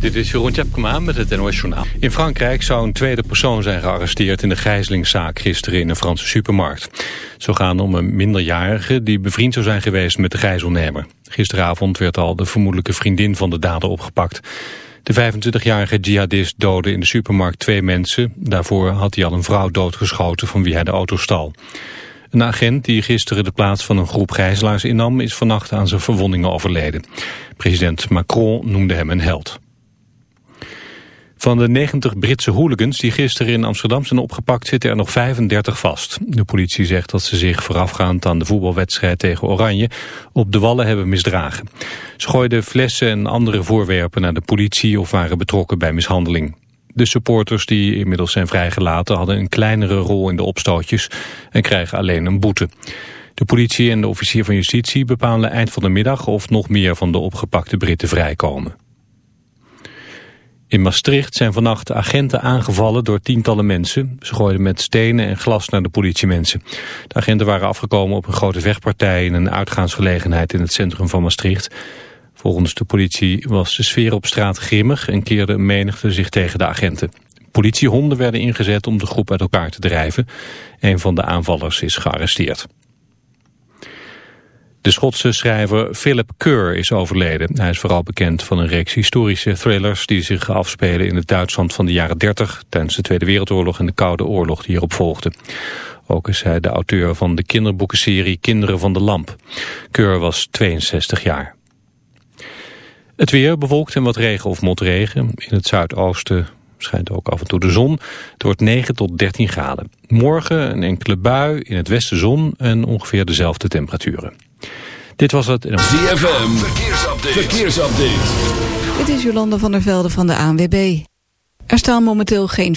Dit is Jeroen Tjepkema met het NOS Journaal. In Frankrijk zou een tweede persoon zijn gearresteerd in de gijzelingszaak gisteren in een Franse supermarkt. Zo gaan om een minderjarige die bevriend zou zijn geweest met de gijzelnemer. Gisteravond werd al de vermoedelijke vriendin van de dader opgepakt. De 25-jarige jihadist doodde in de supermarkt twee mensen. Daarvoor had hij al een vrouw doodgeschoten van wie hij de auto stal. Een agent die gisteren de plaats van een groep gijzelaars innam... is vannacht aan zijn verwondingen overleden. President Macron noemde hem een held. Van de 90 Britse hooligans die gisteren in Amsterdam zijn opgepakt... zitten er nog 35 vast. De politie zegt dat ze zich voorafgaand aan de voetbalwedstrijd tegen Oranje... op de wallen hebben misdragen. Ze gooiden flessen en andere voorwerpen naar de politie... of waren betrokken bij mishandeling. De supporters die inmiddels zijn vrijgelaten hadden een kleinere rol in de opstootjes en krijgen alleen een boete. De politie en de officier van justitie bepalen eind van de middag of nog meer van de opgepakte Britten vrijkomen. In Maastricht zijn vannacht agenten aangevallen door tientallen mensen. Ze gooiden met stenen en glas naar de politiemensen. De agenten waren afgekomen op een grote vechtpartij in een uitgaansgelegenheid in het centrum van Maastricht. Volgens de politie was de sfeer op straat grimmig en keerde menigte zich tegen de agenten. Politiehonden werden ingezet om de groep uit elkaar te drijven. Een van de aanvallers is gearresteerd. De Schotse schrijver Philip Kerr is overleden. Hij is vooral bekend van een reeks historische thrillers... die zich afspelen in het Duitsland van de jaren 30... tijdens de Tweede Wereldoorlog en de Koude Oorlog die hierop volgde. Ook is hij de auteur van de kinderboekenserie Kinderen van de Lamp. Kerr was 62 jaar. Het weer bewolkt en wat regen of motregen. In het zuidoosten schijnt ook af en toe de zon. Het wordt 9 tot 13 graden. Morgen een enkele bui, in het westen zon en ongeveer dezelfde temperaturen. Dit was het... ZFM, verkeersupdate. verkeersupdate. Dit is Jolanda van der Velde van de ANWB. Er staan momenteel geen...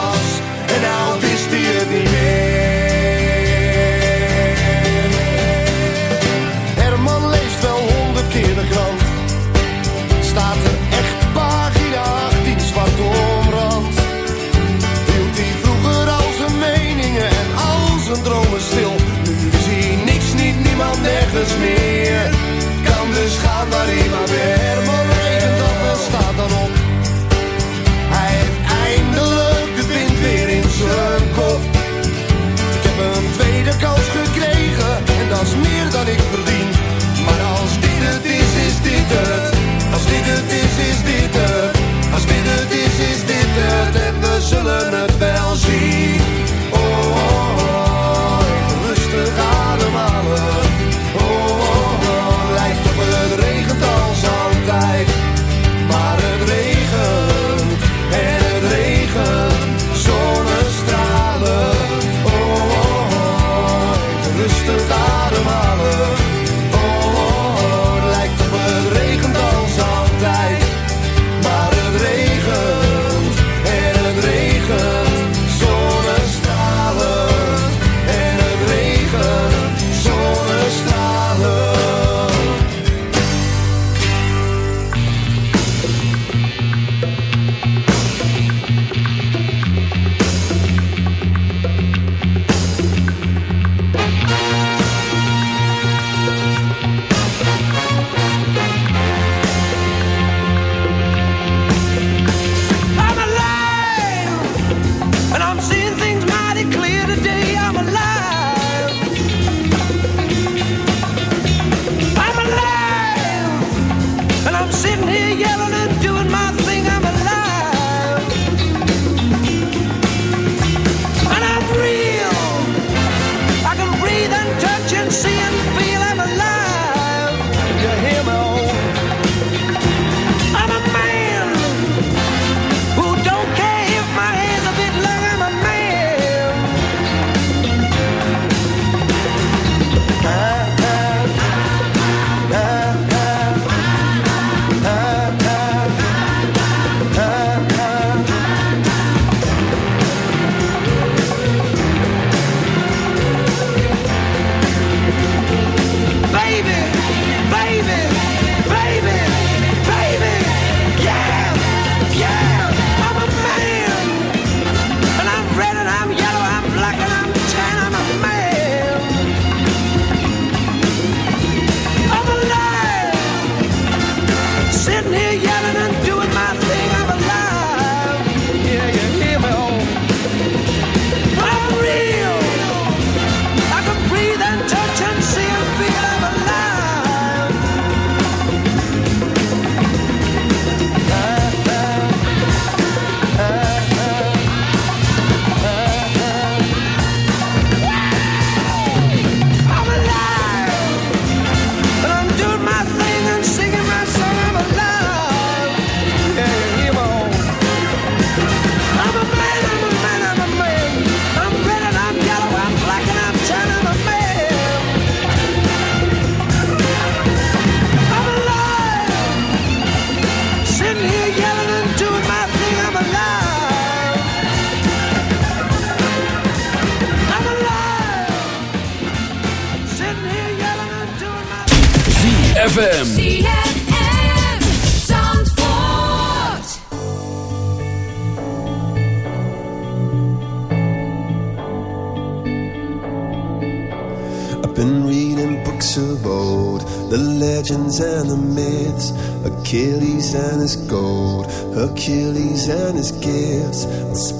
ik Maar als dit het is, is dit het. Als dit het is, is dit het. Als dit het is, is dit het. En we zullen het wel zien.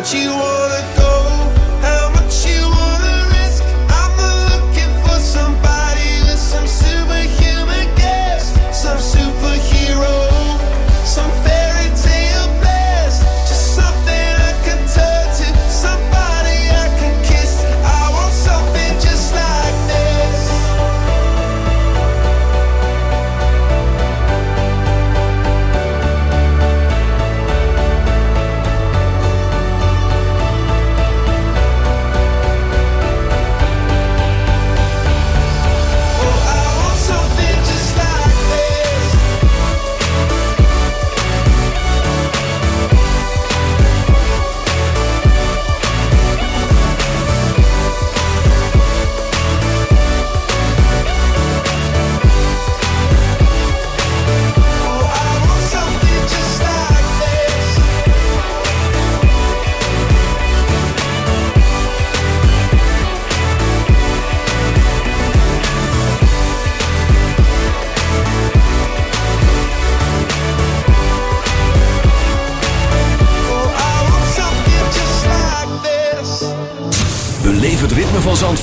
that you want oh.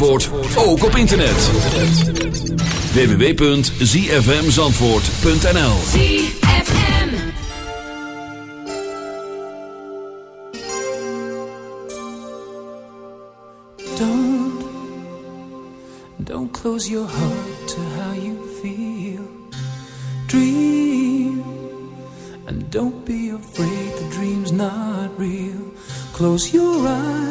Zandvoort ook op internet. www.zfmzandvoort.nl Don't, don't close your heart to how you feel Dream, and don't be afraid the dream's not real Close your eyes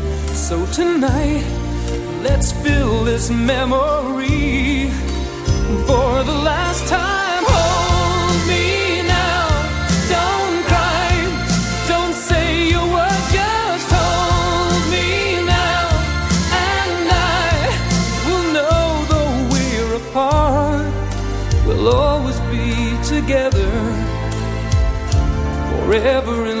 So tonight, let's fill this memory for the last time. Hold me now, don't cry, don't say your word, just hold me now, and I will know though we're apart, we'll always be together forever and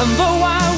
And though I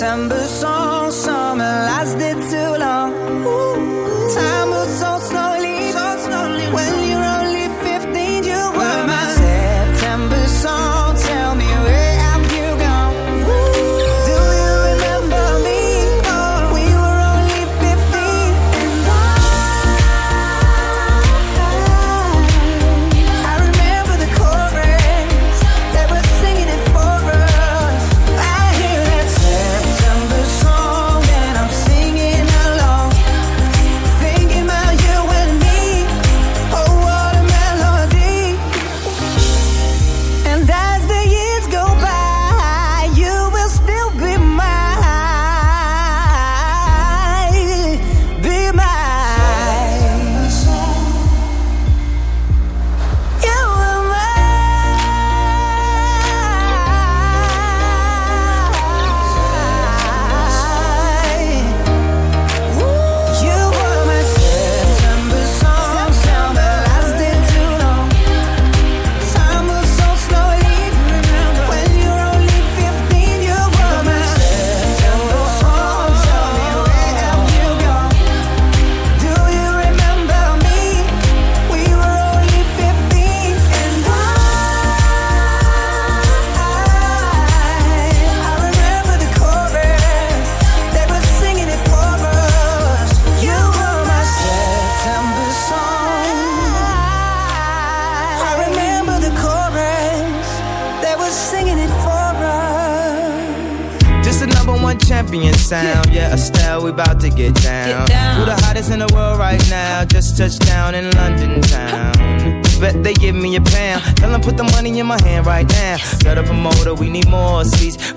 September song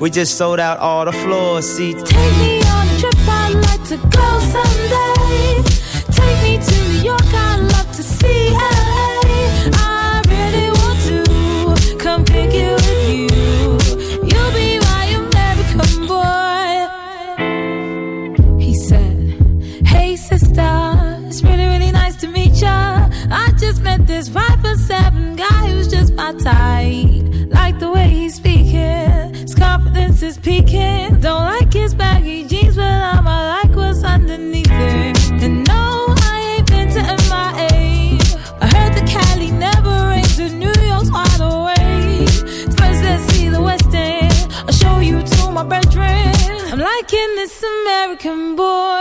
We just sold out all the floor seats. Take me on a trip, I'd like to go. His confidence is peaking. Don't like his baggy jeans, but I'm I like what's underneath it. And no, I ain't been to MIA. I heard the Cali never rains, and New York's wide awake. First, let's see the West End. I'll show you to my bedroom. I'm liking this American boy.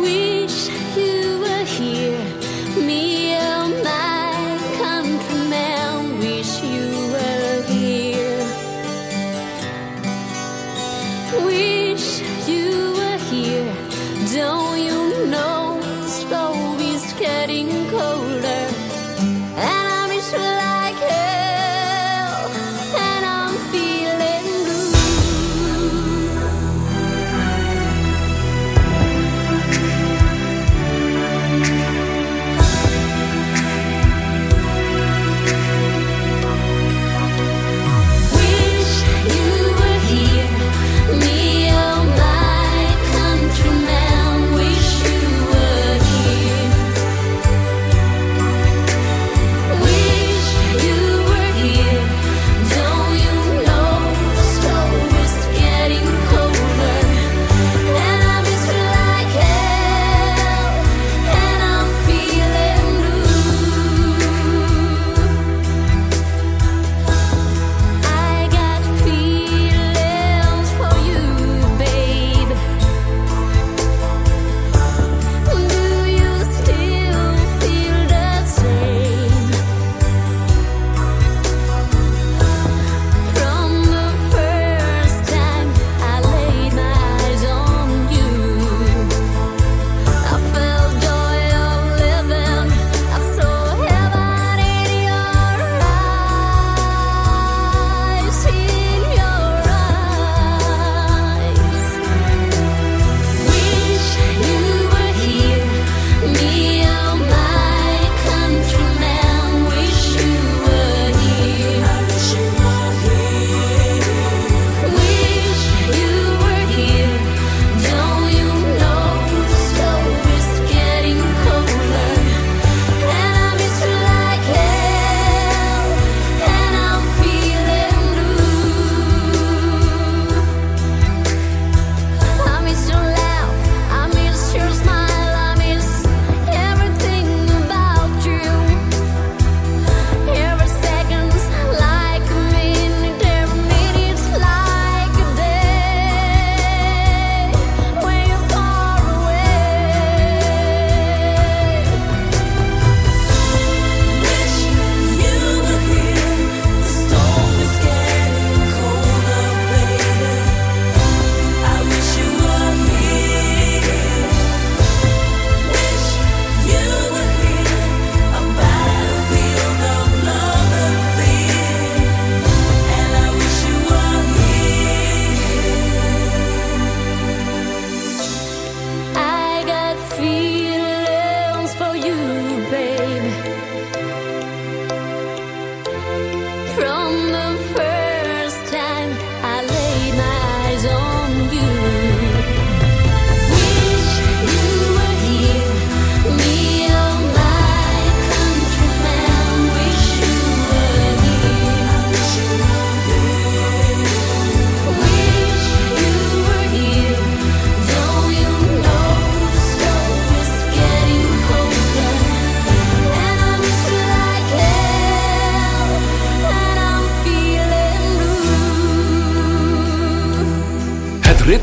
Wish you were here, me and my.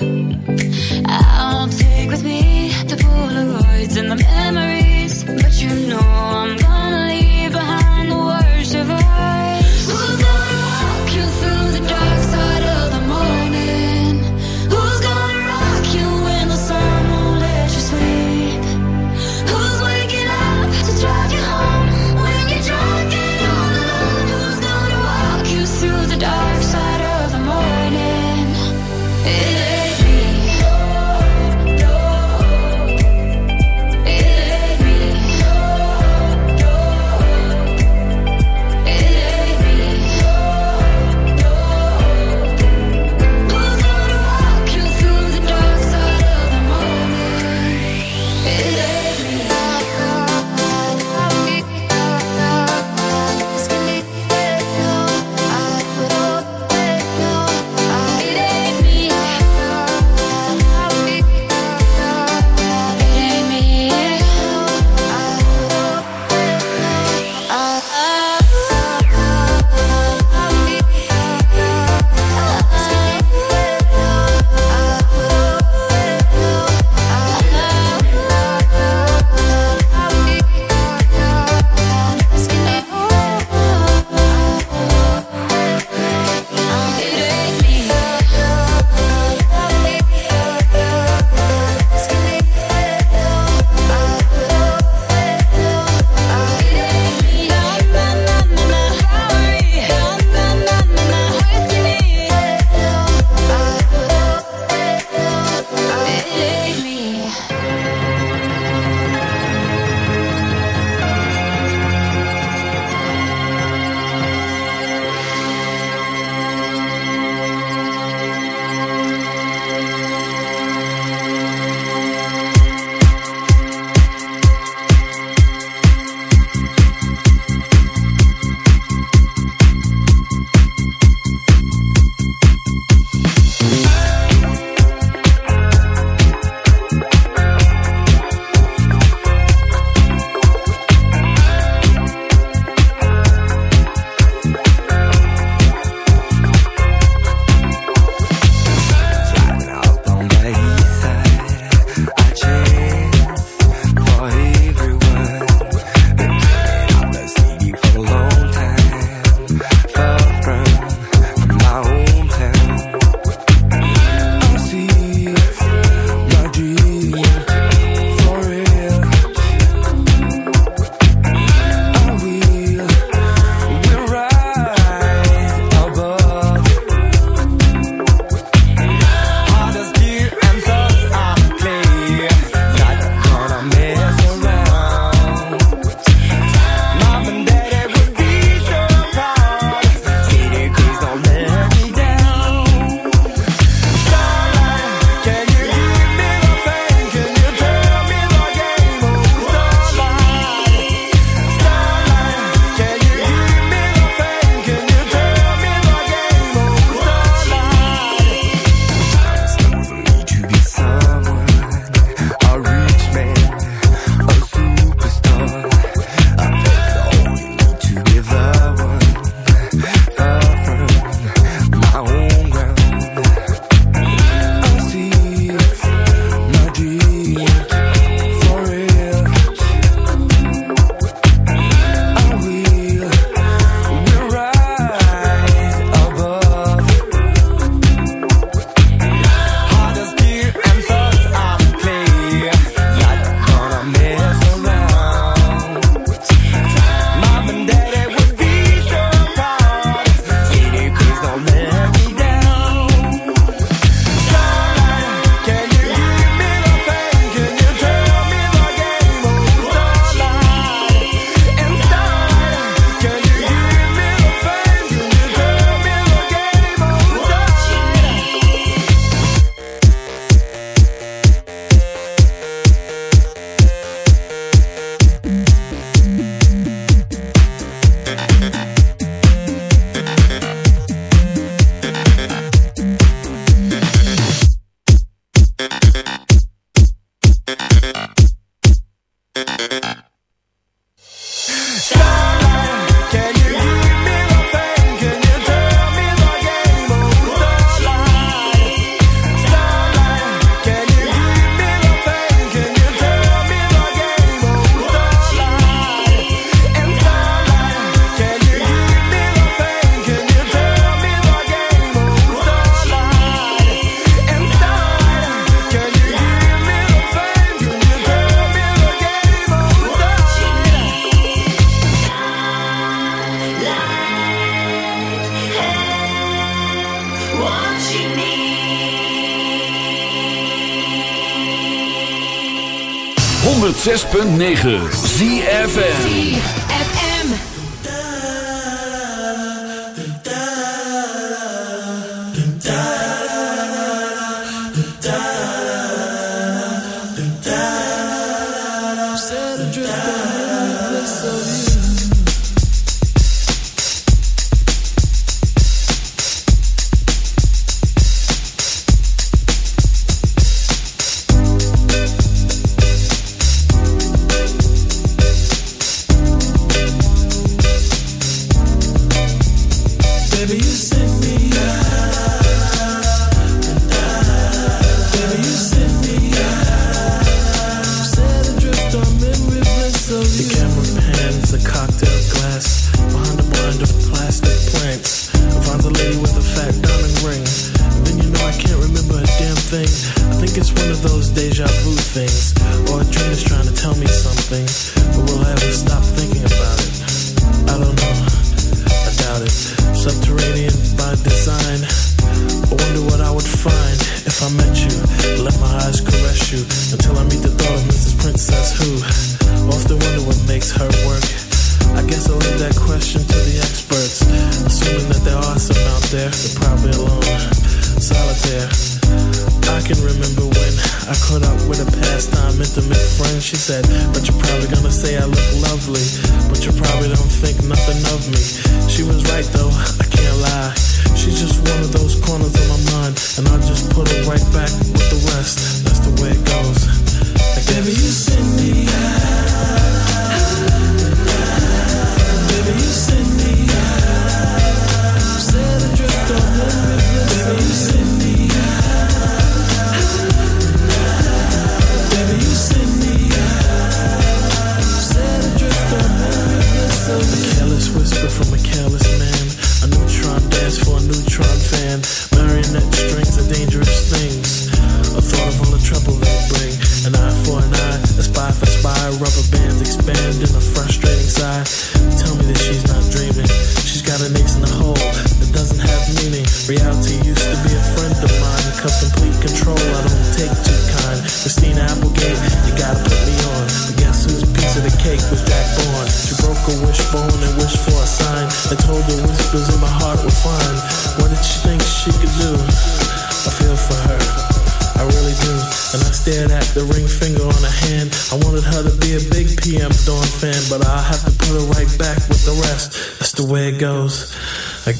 I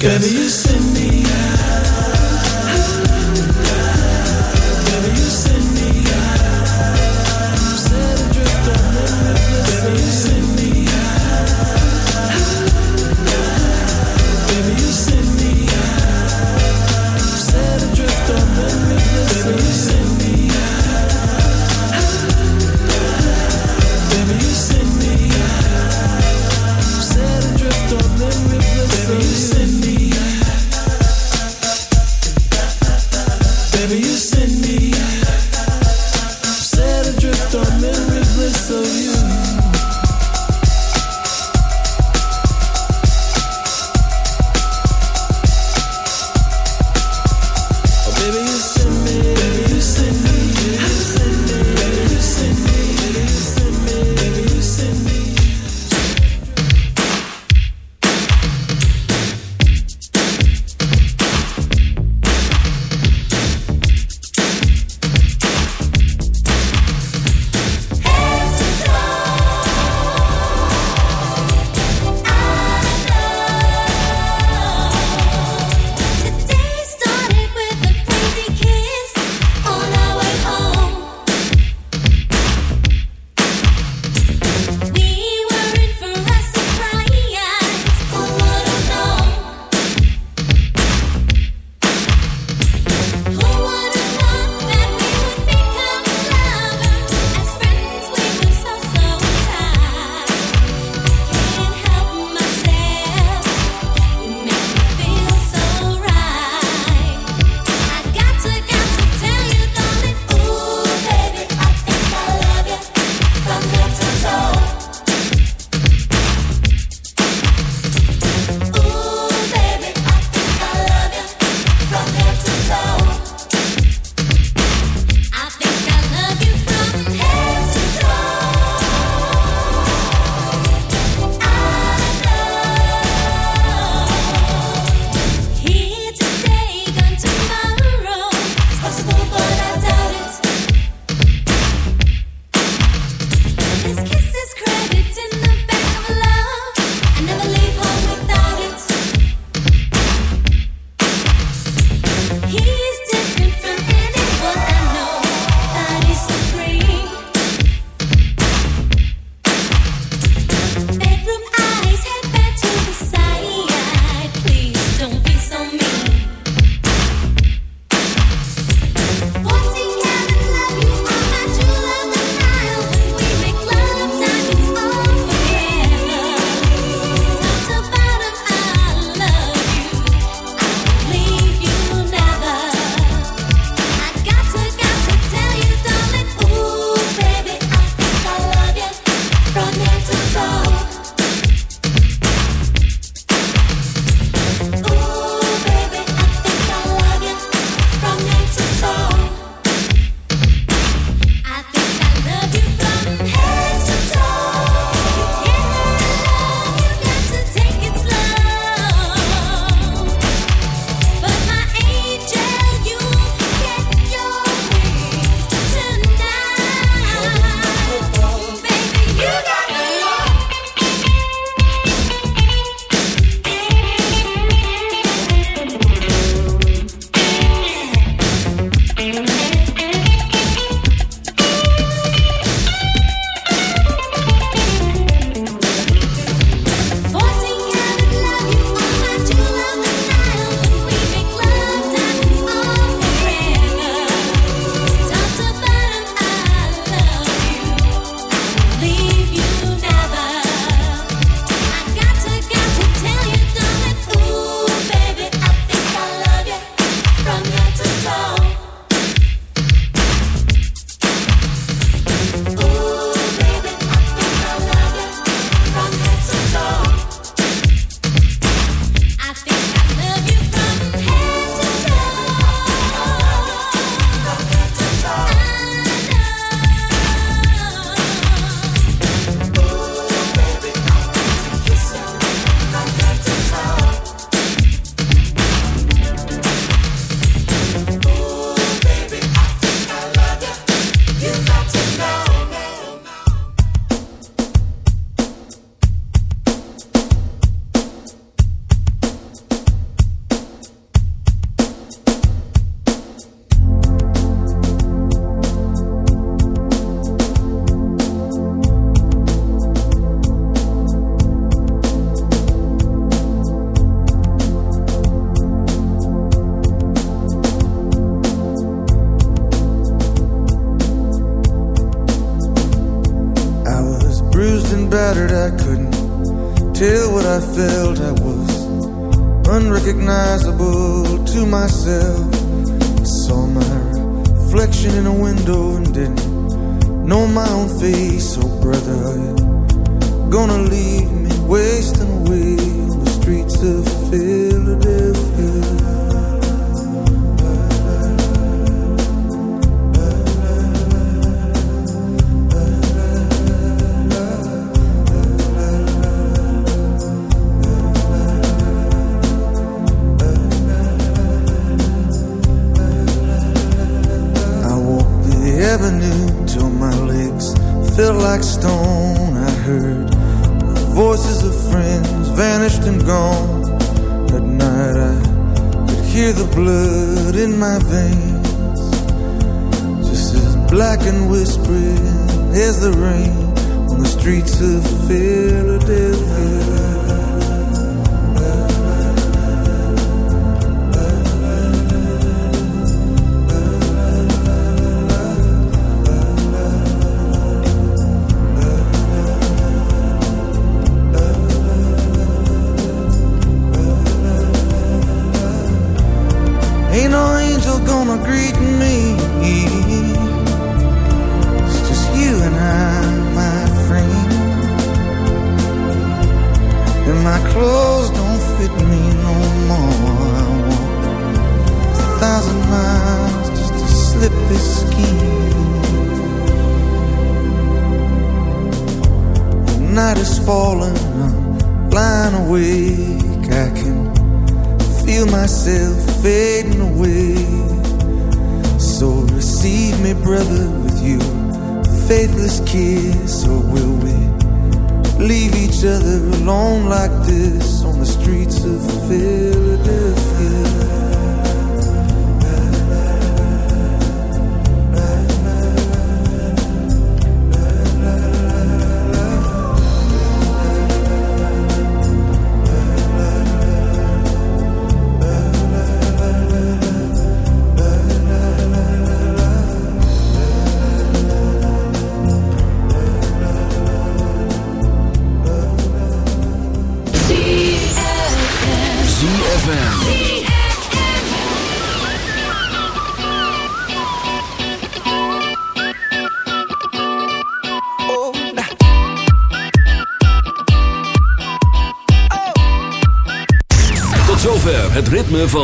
Baby, you send me